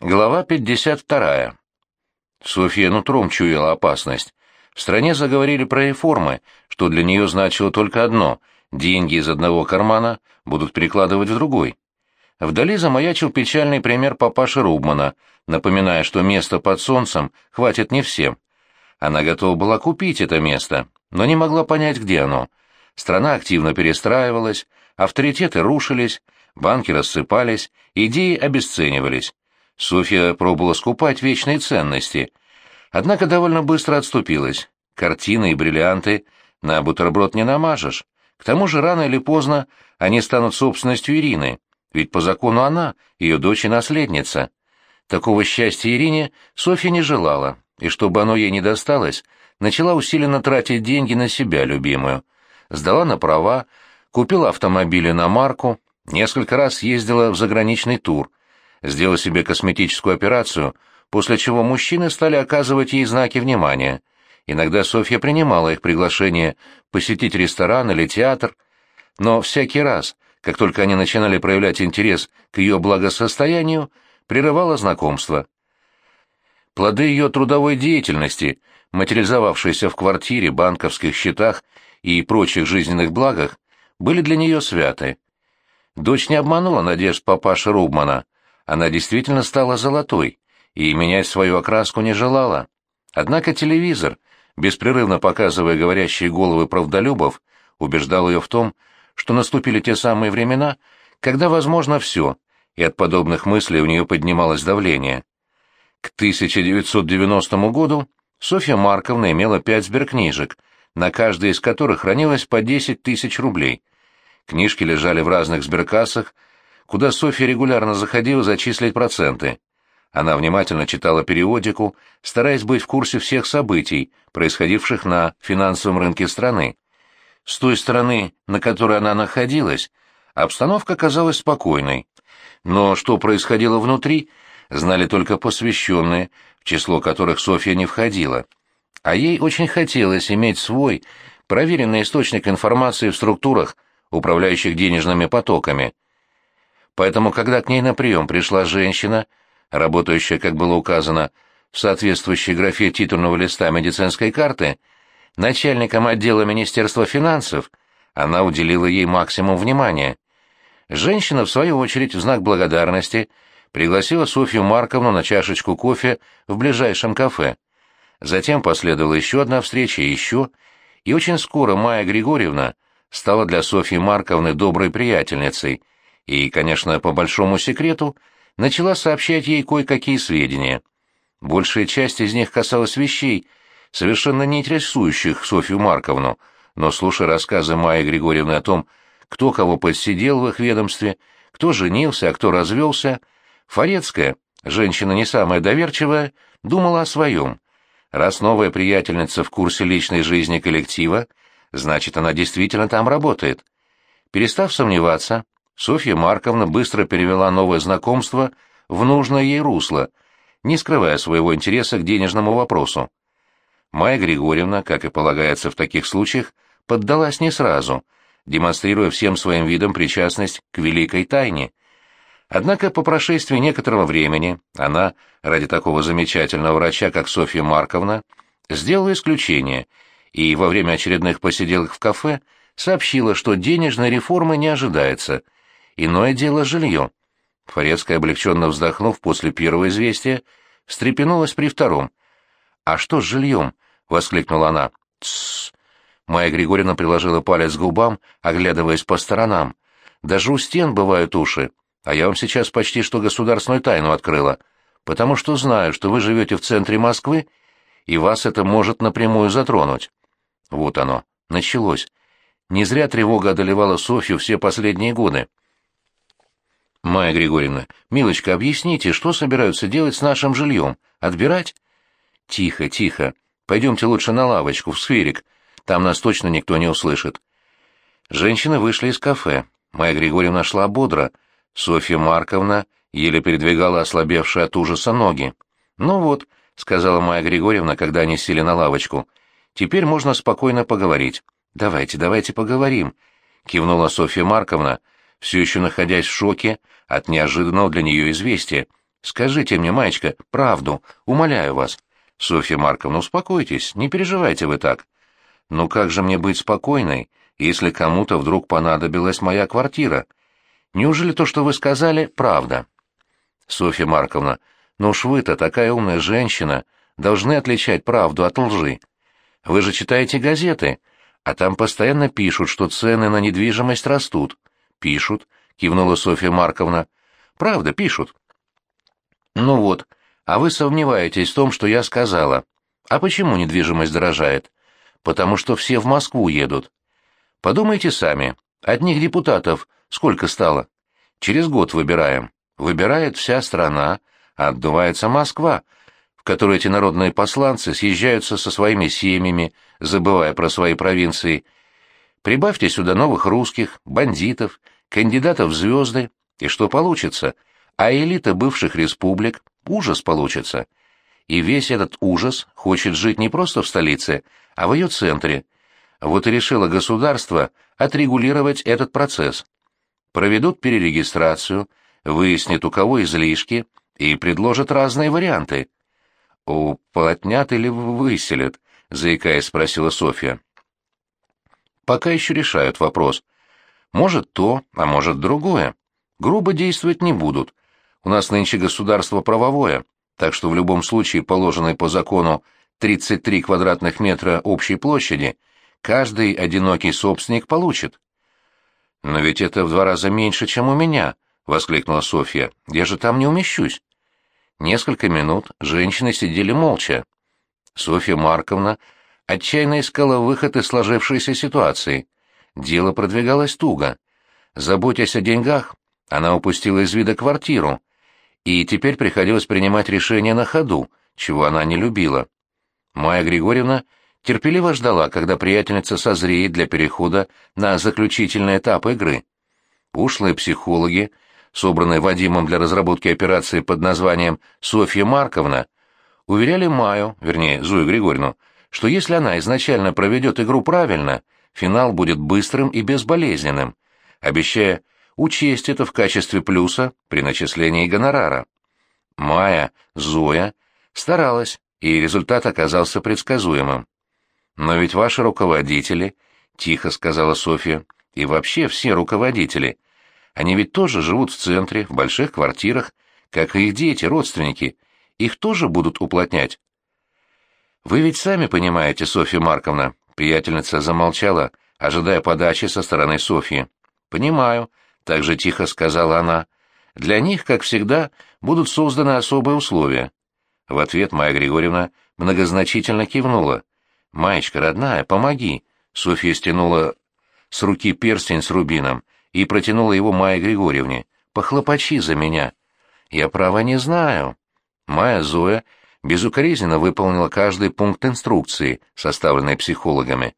Глава 52. Софья нутром чуяла опасность. В стране заговорили про реформы, что для нее значило только одно — деньги из одного кармана будут перекладывать в другой. Вдали замаячил печальный пример папаши Рубмана, напоминая, что место под солнцем хватит не всем. Она готова была купить это место, но не могла понять, где оно. Страна активно перестраивалась, авторитеты рушились, банки рассыпались, идеи обесценивались. Софья пробовала скупать вечные ценности, однако довольно быстро отступилась. Картины и бриллианты на бутерброд не намажешь. К тому же рано или поздно они станут собственностью Ирины, ведь по закону она, ее дочь и наследница. Такого счастья Ирине Софья не желала, и чтобы оно ей не досталось, начала усиленно тратить деньги на себя, любимую. Сдала на права, купила автомобили на марку, несколько раз ездила в заграничный тур, сделала себе косметическую операцию, после чего мужчины стали оказывать ей знаки внимания. Иногда Софья принимала их приглашение посетить ресторан или театр, но всякий раз, как только они начинали проявлять интерес к ее благосостоянию, прерывала знакомство. Плоды ее трудовой деятельности, материализовавшиеся в квартире, банковских счетах и прочих жизненных благах, были для нее святы. Дочь не обманула надежд папаши Рубмана — она действительно стала золотой и менять свою окраску не желала. Однако телевизор, беспрерывно показывая говорящие головы правдолюбов, убеждал ее в том, что наступили те самые времена, когда возможно все, и от подобных мыслей у нее поднималось давление. К 1990 году Софья Марковна имела пять сберкнижек, на каждой из которых хранилось по 10 тысяч рублей. Книжки лежали в разных сберкассах, куда Софья регулярно заходила зачислить проценты. Она внимательно читала периодику, стараясь быть в курсе всех событий, происходивших на финансовом рынке страны. С той стороны, на которой она находилась, обстановка казалась спокойной. Но что происходило внутри, знали только посвященные, в число которых Софья не входила. А ей очень хотелось иметь свой, проверенный источник информации в структурах, управляющих денежными потоками – Поэтому, когда к ней на прием пришла женщина, работающая, как было указано, в соответствующей графе титульного листа медицинской карты, начальником отдела Министерства финансов, она уделила ей максимум внимания. Женщина, в свою очередь, в знак благодарности, пригласила Софью Марковну на чашечку кофе в ближайшем кафе. Затем последовала еще одна встреча еще, и очень скоро Майя Григорьевна стала для Софьи Марковны доброй приятельницей — и, конечно, по большому секрету, начала сообщать ей кое-какие сведения. Большая часть из них касалась вещей, совершенно не интересующих Софью Марковну, но, слушая рассказы Майи Григорьевны о том, кто кого подсидел в их ведомстве, кто женился, а кто развелся, Форецкая, женщина не самая доверчивая, думала о своем. Раз новая приятельница в курсе личной жизни коллектива, значит, она действительно там работает. Перестав сомневаться, Софья Марковна быстро перевела новое знакомство в нужное ей русло, не скрывая своего интереса к денежному вопросу. Майя Григорьевна, как и полагается в таких случаях, поддалась не сразу, демонстрируя всем своим видом причастность к великой тайне. Однако по прошествии некоторого времени она, ради такого замечательного врача, как Софья Марковна, сделала исключение и во время очередных посиделок в кафе сообщила, что денежной реформы не ожидается – Иное дело жилье. Форецкая, облегченно вздохнув после первого известия, встрепенулась при втором. «А что с жильем?» — воскликнула она. «Тссс!» Майя Григорьевна приложила палец к губам, оглядываясь по сторонам. «Даже у стен бывают уши, а я вам сейчас почти что государственную тайну открыла, потому что знаю, что вы живете в центре Москвы, и вас это может напрямую затронуть». Вот оно, началось. Не зря тревога одолевала Софью все последние годы. Майя Григорьевна, милочка, объясните, что собираются делать с нашим жильем? Отбирать? Тихо, тихо. Пойдемте лучше на лавочку, в скверик. Там нас точно никто не услышит. Женщины вышли из кафе. Майя Григорьевна шла бодро. Софья Марковна еле передвигала ослабевшие от ужаса ноги. «Ну вот», — сказала Майя Григорьевна, когда они сели на лавочку, — «теперь можно спокойно поговорить». «Давайте, давайте поговорим», — кивнула Софья Марковна, — все еще находясь в шоке от неожиданного для нее известия. Скажите мне, маечка, правду, умоляю вас. Софья Марковна, успокойтесь, не переживайте вы так. Но как же мне быть спокойной, если кому-то вдруг понадобилась моя квартира? Неужели то, что вы сказали, правда? Софья Марковна, ну уж вы-то такая умная женщина, должны отличать правду от лжи. Вы же читаете газеты, а там постоянно пишут, что цены на недвижимость растут. Пишут, кивнула Софья Марковна. Правда, пишут. Ну вот, а вы сомневаетесь в том, что я сказала. А почему недвижимость дорожает? Потому что все в Москву едут. Подумайте сами, одних депутатов сколько стало? Через год выбираем. Выбирает вся страна, а отдувается Москва, в которой эти народные посланцы съезжаются со своими семьями, забывая про свои провинции. Прибавьте сюда новых русских, бандитов, кандидатов в звезды, и что получится? А элита бывших республик ужас получится. И весь этот ужас хочет жить не просто в столице, а в ее центре. Вот и решило государство отрегулировать этот процесс. Проведут перерегистрацию, выяснит, у кого излишки, и предложат разные варианты. «Уплотнят или выселят?» — заикаясь, спросила Софья. «Пока еще решают вопрос. Может то, а может другое. Грубо действовать не будут, у нас нынче государство правовое, так что в любом случае положенной по закону 33 квадратных метра общей площади каждый одинокий собственник получит. «Но ведь это в два раза меньше, чем у меня», — воскликнула Софья. «Я же там не умещусь». Несколько минут женщины сидели молча. Софья Марковна отчаянно искала выход из сложившейся ситуации. Дело продвигалось туго. Заботясь о деньгах, она упустила из вида квартиру, и теперь приходилось принимать решения на ходу, чего она не любила. Майя Григорьевна терпеливо ждала, когда приятельница созреет для перехода на заключительный этап игры. Ушлые психологи, собранные Вадимом для разработки операции под названием «Софья Марковна», уверяли Майю, вернее, Зою Григорьевну, что если она изначально проведет игру правильно, финал будет быстрым и безболезненным, обещая учесть это в качестве плюса при начислении гонорара. Майя, Зоя старалась, и результат оказался предсказуемым. «Но ведь ваши руководители», — тихо сказала Софья, — «и вообще все руководители, они ведь тоже живут в центре, в больших квартирах, как и их дети, родственники, их тоже будут уплотнять». «Вы ведь сами понимаете, Софья Марковна», — приятельница замолчала, ожидая подачи со стороны Софьи. «Понимаю», так же тихо сказала она. Для них, как всегда, будут созданы особые условия. В ответ Майя Григорьевна многозначительно кивнула. «Маечка, родная, помоги!» Софья стянула с руки перстень с рубином и протянула его Майе Григорьевне. «Похлопочи за меня!» «Я права не знаю». Майя Зоя безукоризненно выполнила каждый пункт инструкции, составленной психологами.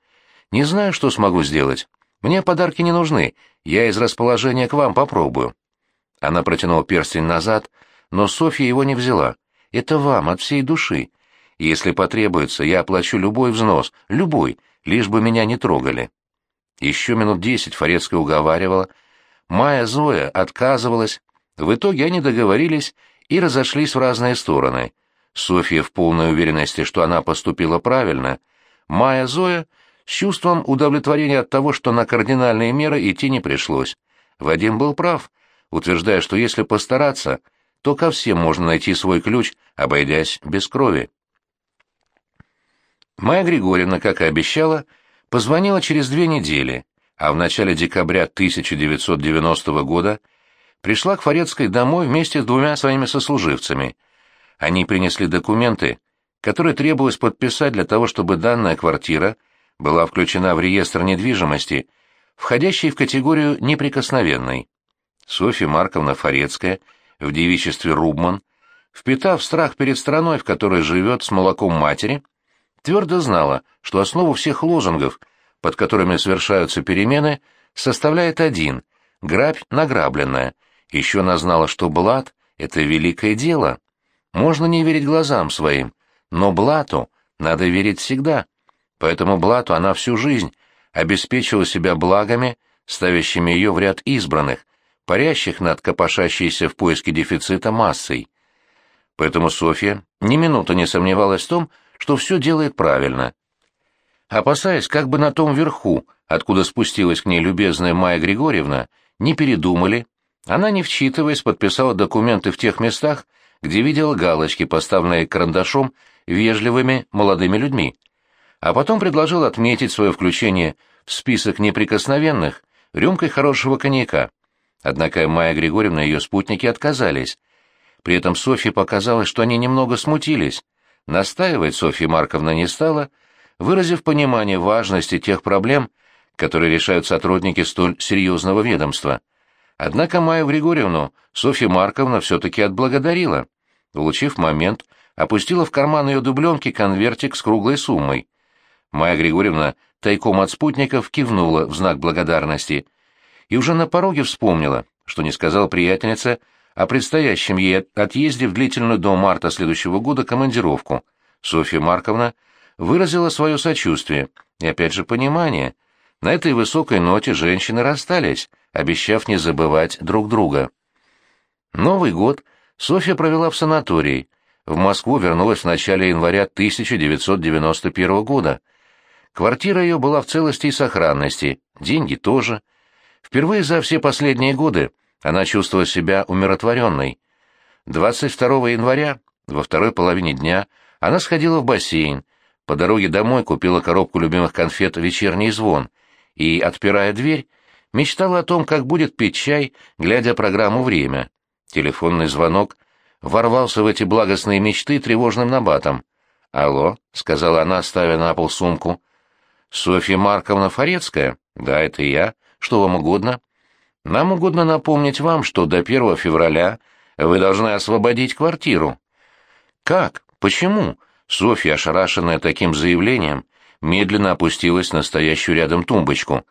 «Не знаю, что смогу сделать. Мне подарки не нужны, я из расположения к вам попробую». Она протянула перстень назад, но Софья его не взяла. «Это вам, от всей души. Если потребуется, я оплачу любой взнос, любой, лишь бы меня не трогали». Еще минут десять Форецкая уговаривала. Майя Зоя отказывалась. В итоге они договорились и разошлись в разные стороны. Софья в полной уверенности, что она поступила правильно. Майя Зоя с чувством удовлетворения от того, что на кардинальные меры идти не пришлось. Вадим был прав, утверждая, что если постараться, то ко всем можно найти свой ключ, обойдясь без крови. Майя Григорьевна, как и обещала, позвонила через две недели, а в начале декабря 1990 года пришла к Форецкой домой вместе с двумя своими сослуживцами. Они принесли документы, которые требовалось подписать для того, чтобы данная квартира – была включена в реестр недвижимости, входящий в категорию неприкосновенной. Софья Марковна Форецкая в девичестве Рубман, впитав страх перед страной, в которой живет с молоком матери, твердо знала, что основу всех лозунгов, под которыми совершаются перемены, составляет один — грабь награбленная. Еще она знала, что блат — это великое дело. Можно не верить глазам своим, но блату надо верить всегда. Поэтому Блату она всю жизнь обеспечила себя благами, ставящими ее в ряд избранных, парящих над копошащейся в поиске дефицита массой. Поэтому Софья ни минуты не сомневалась в том, что все делает правильно. Опасаясь, как бы на том верху, откуда спустилась к ней любезная Майя Григорьевна, не передумали, она, не вчитываясь, подписала документы в тех местах, где видела галочки, поставленные карандашом вежливыми молодыми людьми, а потом предложил отметить свое включение в список неприкосновенных рюмкой хорошего коньяка. Однако Майя Григорьевна и ее спутники отказались. При этом Софье показалось, что они немного смутились. Настаивать Софья Марковна не стала, выразив понимание важности тех проблем, которые решают сотрудники столь серьезного ведомства. Однако Майю Григорьевну Софья Марковна все-таки отблагодарила. Улучив момент, опустила в карман ее дубленки конвертик с круглой суммой. Майя Григорьевна тайком от спутников кивнула в знак благодарности и уже на пороге вспомнила, что не сказала приятельница о предстоящем ей отъезде в длительную до марта следующего года командировку. Софья Марковна выразила свое сочувствие и опять же понимание. На этой высокой ноте женщины расстались, обещав не забывать друг друга. Новый год Софья провела в санатории. В Москву вернулась в начале января 1991 года. Квартира ее была в целости и сохранности, деньги тоже. Впервые за все последние годы она чувствовала себя умиротворенной. 22 января, во второй половине дня, она сходила в бассейн, по дороге домой купила коробку любимых конфет «Вечерний звон» и, отпирая дверь, мечтала о том, как будет пить чай, глядя программу «Время». Телефонный звонок ворвался в эти благостные мечты тревожным набатом. «Алло», — сказала она, ставя на пол сумку. «Софья Марковна Форецкая?» «Да, это я. Что вам угодно?» «Нам угодно напомнить вам, что до 1 февраля вы должны освободить квартиру». «Как? Почему?» Софья, ошарашенная таким заявлением, медленно опустилась на стоящую рядом тумбочку.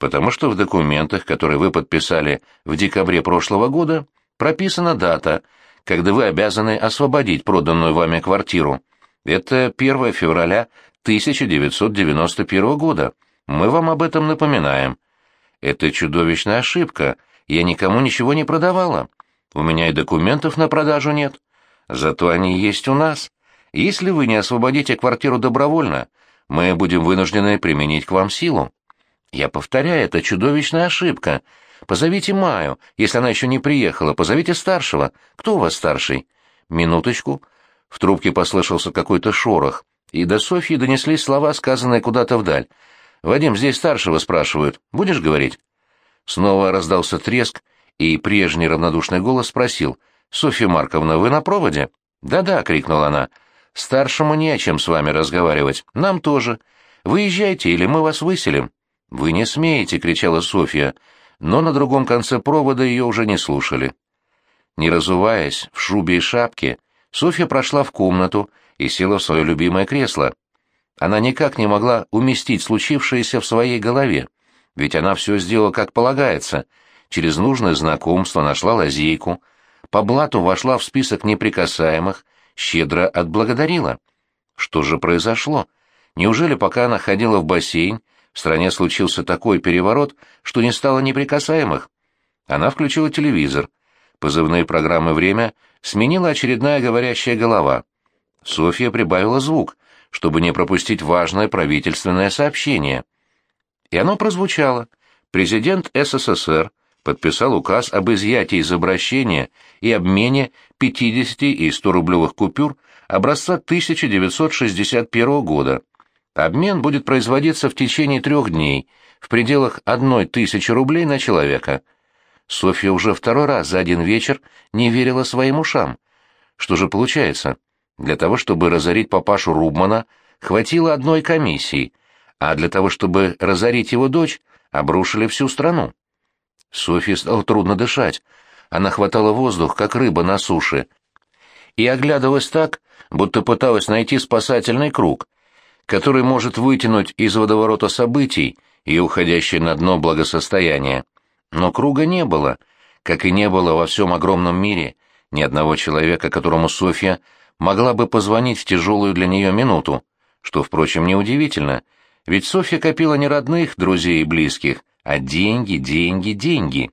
«Потому что в документах, которые вы подписали в декабре прошлого года, прописана дата, когда вы обязаны освободить проданную вами квартиру. Это 1 февраля 1991 года. Мы вам об этом напоминаем. Это чудовищная ошибка. Я никому ничего не продавала. У меня и документов на продажу нет. Зато они есть у нас. Если вы не освободите квартиру добровольно, мы будем вынуждены применить к вам силу. Я повторяю, это чудовищная ошибка. Позовите Маю, если она еще не приехала, позовите старшего. Кто у вас старший? Минуточку. В трубке послышался какой-то шорох и до Софьи донеслись слова, сказанные куда-то вдаль. «Вадим, здесь старшего спрашивают. Будешь говорить?» Снова раздался треск, и прежний равнодушный голос спросил. «Софья Марковна, вы на проводе?» «Да-да», — крикнула она. «Старшему не о чем с вами разговаривать. Нам тоже. Выезжайте, или мы вас выселим». «Вы не смеете», — кричала Софья, но на другом конце провода ее уже не слушали. Не разуваясь, в шубе и шапке, Софья прошла в комнату и села в свое любимое кресло. Она никак не могла уместить случившееся в своей голове, ведь она все сделала как полагается. Через нужное знакомство нашла лазейку, по блату вошла в список неприкасаемых, щедро отблагодарила. Что же произошло? Неужели пока она ходила в бассейн, в стране случился такой переворот, что не стало неприкасаемых? Она включила телевизор. Позывные программы «Время» сменила очередная говорящая голова. Софья прибавила звук, чтобы не пропустить важное правительственное сообщение. И оно прозвучало. Президент СССР подписал указ об изъятии из обращения и обмене 50 и 100-рублевых купюр образца 1961 года. Обмен будет производиться в течение трех дней, в пределах одной тысячи рублей на человека. Софья уже второй раз за один вечер не верила своим ушам. Что же получается? Для того, чтобы разорить папашу Рубмана, хватило одной комиссии, а для того, чтобы разорить его дочь, обрушили всю страну. Софье стало трудно дышать. Она хватала воздух, как рыба на суше, и оглядывалась так, будто пыталась найти спасательный круг, который может вытянуть из водоворота событий ее уходящее на дно благосостояние. Но круга не было, как и не было во всем огромном мире ни одного человека, которому Софья могла бы позвонить в тяжелую для нее минуту, что, впрочем, неудивительно, ведь Софья копила не родных, друзей и близких, а деньги, деньги, деньги.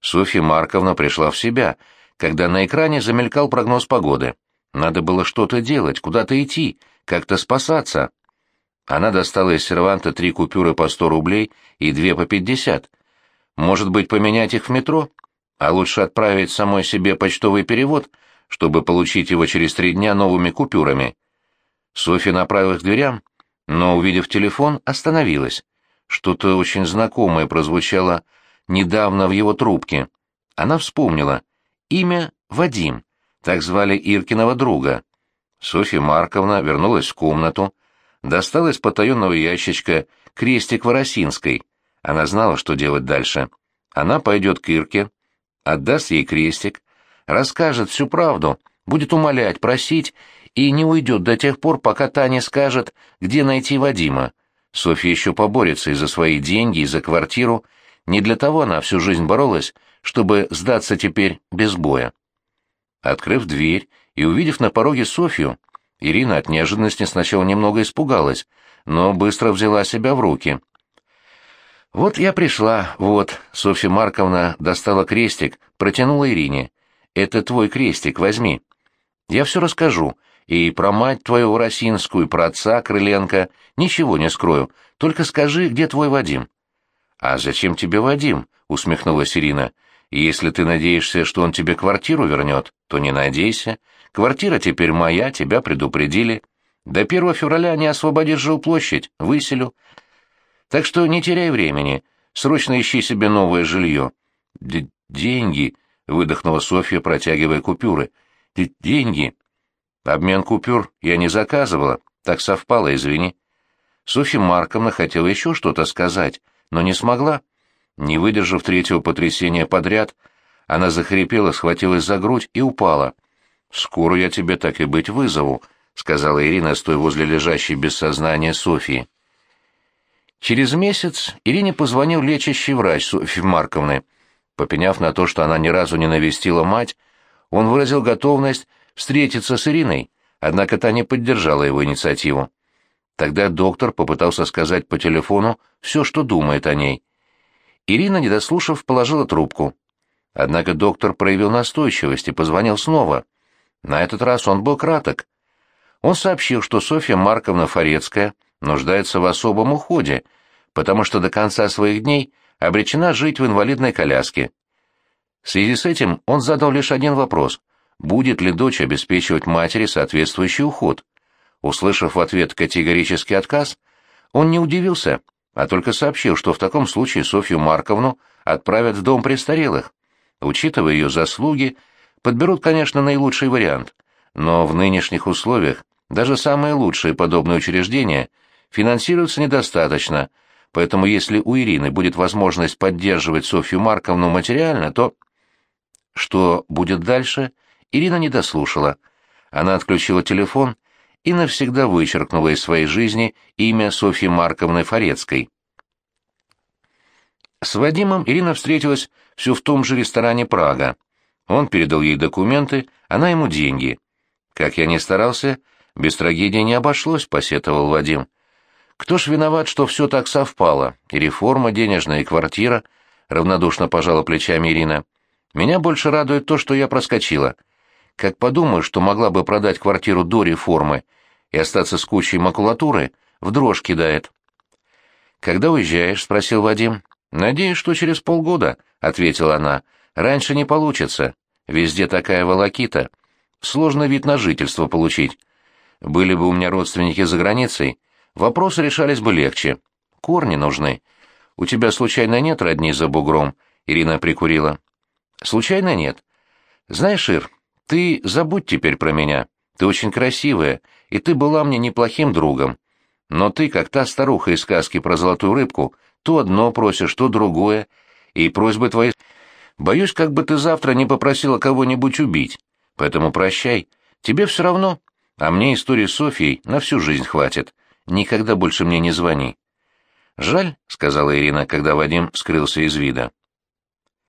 Софья Марковна пришла в себя, когда на экране замелькал прогноз погоды. Надо было что-то делать, куда-то идти, как-то спасаться. Она достала из серванта три купюры по сто рублей и две по пятьдесят. Может быть, поменять их в метро? А лучше отправить самой себе почтовый перевод, чтобы получить его через три дня новыми купюрами. Софья направилась к дверям, но, увидев телефон, остановилась. Что-то очень знакомое прозвучало недавно в его трубке. Она вспомнила. Имя Вадим. Так звали Иркиного друга. Софья Марковна вернулась в комнату, достала из потаенного ящичка крестик Воросинской. Она знала, что делать дальше. Она пойдет к Ирке, отдаст ей крестик, расскажет всю правду, будет умолять, просить и не уйдет до тех пор, пока Таня скажет, где найти Вадима. Софья еще поборется и за свои деньги, и за квартиру. Не для того она всю жизнь боролась, чтобы сдаться теперь без боя. Открыв дверь и увидев на пороге Софью, Ирина от неожиданности сначала немного испугалась, но быстро взяла себя в руки. «Вот я пришла, вот», — Софья Марковна достала крестик, протянула Ирине. «Это твой крестик, возьми. Я все расскажу, и про мать твою Росинскую, и про отца Крыленко, ничего не скрою, только скажи, где твой Вадим». «А зачем тебе Вадим?» — усмехнулась Ирина. «Если ты надеешься, что он тебе квартиру вернет, то не надейся. Квартира теперь моя, тебя предупредили. До 1 февраля не освободишь жилплощадь, выселю. Так что не теряй времени, срочно ищи себе новое жилье. Д деньги, выдохнула Софья, протягивая купюры. Д деньги. Обмен купюр я не заказывала, так совпало, извини. Софья Марковна хотела еще что-то сказать, но не смогла. Не выдержав третьего потрясения подряд, она захрипела, схватилась за грудь и упала. «Скоро я тебе так и быть вызову», — сказала Ирина, стоя возле лежащей без сознания Софьи. Через месяц Ирине позвонил лечащий врач Софьи Марковны. Попеняв на то, что она ни разу не навестила мать, он выразил готовность встретиться с Ириной, однако та не поддержала его инициативу. Тогда доктор попытался сказать по телефону все, что думает о ней. Ирина, не дослушав, положила трубку. Однако доктор проявил настойчивость и позвонил снова. На этот раз он был краток. Он сообщил, что Софья Марковна Форецкая нуждается в особом уходе, потому что до конца своих дней обречена жить в инвалидной коляске. В связи с этим он задал лишь один вопрос – будет ли дочь обеспечивать матери соответствующий уход. Услышав в ответ категорический отказ, он не удивился, а только сообщил, что в таком случае Софью Марковну отправят в дом престарелых. Учитывая ее заслуги, подберут, конечно, наилучший вариант, но в нынешних условиях даже самые лучшие подобные учреждения – финансируется недостаточно, поэтому если у Ирины будет возможность поддерживать Софью Марковну материально, то... Что будет дальше, Ирина не дослушала. Она отключила телефон и навсегда вычеркнула из своей жизни имя Софьи Марковны Форецкой. С Вадимом Ирина встретилась все в том же ресторане «Прага». Он передал ей документы, она ему деньги. Как я ни старался, без трагедии не обошлось, посетовал Вадим. Кто ж виноват, что все так совпало? И реформа денежная, и квартира, — равнодушно пожала плечами Ирина. Меня больше радует то, что я проскочила. Как подумаю, что могла бы продать квартиру до реформы и остаться с кучей макулатуры, в дрожь кидает. «Когда уезжаешь?» — спросил Вадим. «Надеюсь, что через полгода», — ответила она. «Раньше не получится. Везде такая волокита. Сложно вид на жительство получить. Были бы у меня родственники за границей, вопросы решались бы легче. Корни нужны. У тебя случайно нет родни за бугром? Ирина прикурила. Случайно нет. Знаешь, Ир, ты забудь теперь про меня. Ты очень красивая, и ты была мне неплохим другом. Но ты, как та старуха из сказки про золотую рыбку, то одно просишь, то другое, и просьбы твои... Боюсь, как бы ты завтра не попросила кого-нибудь убить. Поэтому прощай. Тебе все равно. А мне истории с на всю жизнь хватит. Никогда больше мне не звони. «Жаль», — сказала Ирина, когда Вадим скрылся из вида.